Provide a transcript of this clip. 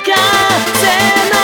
風の